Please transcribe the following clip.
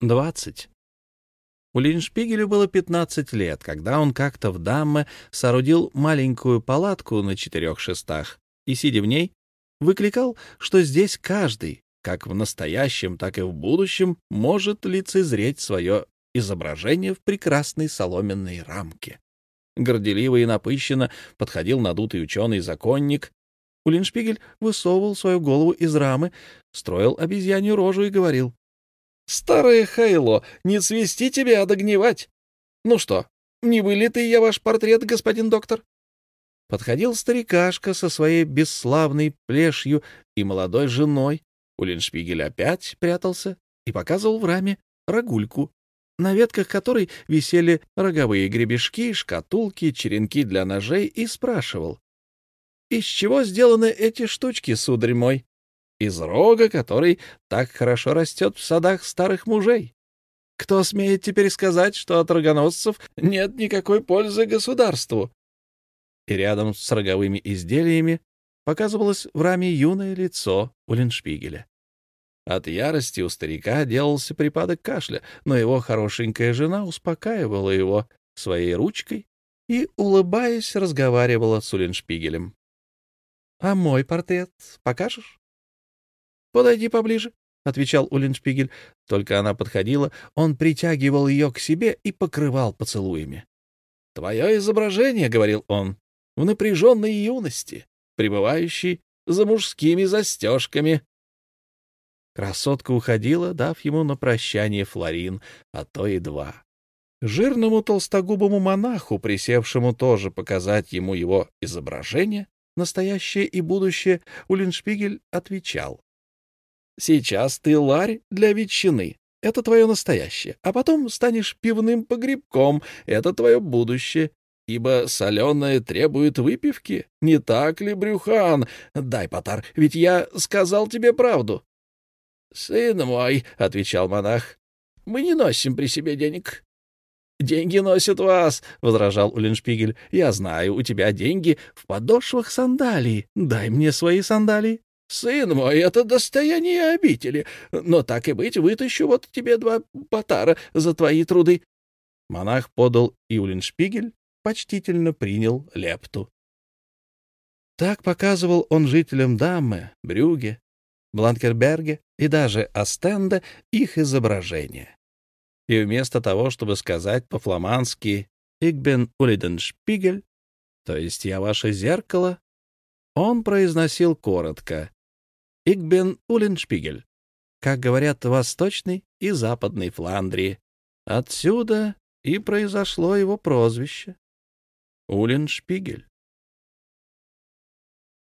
20. У Линшпигелю было 15 лет, когда он как-то в Дамме соорудил маленькую палатку на четырех шестах и, сидя в ней, выкликал, что здесь каждый, как в настоящем, так и в будущем, может лицезреть свое изображение в прекрасной соломенной рамке. Горделиво и напыщенно подходил надутый ученый-законник. Улиншпигель высовывал свою голову из рамы, строил обезьянью рожу и говорил. — Старое Хайло, не цвести тебе, а догнивать. Ну что, не вылитый я ваш портрет, господин доктор? Подходил старикашка со своей бесславной плешью и молодой женой. Улиншпигель опять прятался и показывал в раме рогульку на ветках которой висели роговые гребешки, шкатулки, черенки для ножей, и спрашивал. «Из чего сделаны эти штучки, сударь мой?» «Из рога, который так хорошо растет в садах старых мужей. Кто смеет теперь сказать, что от рогоносцев нет никакой пользы государству?» И рядом с роговыми изделиями показывалось в раме юное лицо Уллиншпигеля. От ярости у старика делался припадок кашля, но его хорошенькая жена успокаивала его своей ручкой и, улыбаясь, разговаривала с Уллиншпигелем. — А мой портрет покажешь? — Подойди поближе, — отвечал Уллиншпигель. Только она подходила, он притягивал ее к себе и покрывал поцелуями. — Твое изображение, — говорил он, — в напряженной юности, пребывающей за мужскими застежками. Красотка уходила, дав ему на прощание флорин, а то и два. Жирному толстогубому монаху, присевшему тоже показать ему его изображение, настоящее и будущее, Уллиншпигель отвечал. «Сейчас ты ларь для ветчины, это твое настоящее, а потом станешь пивным погребком, это твое будущее, ибо соленое требует выпивки, не так ли, Брюхан? Дай, Потар, ведь я сказал тебе правду». — Сын мой, — отвечал монах, — мы не носим при себе денег. — Деньги носят вас, — возражал Уллиншпигель. — Я знаю, у тебя деньги в подошвах сандалий. Дай мне свои сандалии. — Сын мой, это достояние обители, но так и быть, вытащу вот тебе два потара за твои труды. Монах подал, и Уллиншпигель почтительно принял лепту. Так показывал он жителям Даммы, Брюге, Бланкерберге и даже Остенда их изображения. И вместо того, чтобы сказать по-фламандски «Игбен Улиденшпигель», то есть «Я ваше зеркало», он произносил коротко «Игбен Улиншпигель», как говорят в Восточной и Западной Фландрии. Отсюда и произошло его прозвище — Улиншпигель.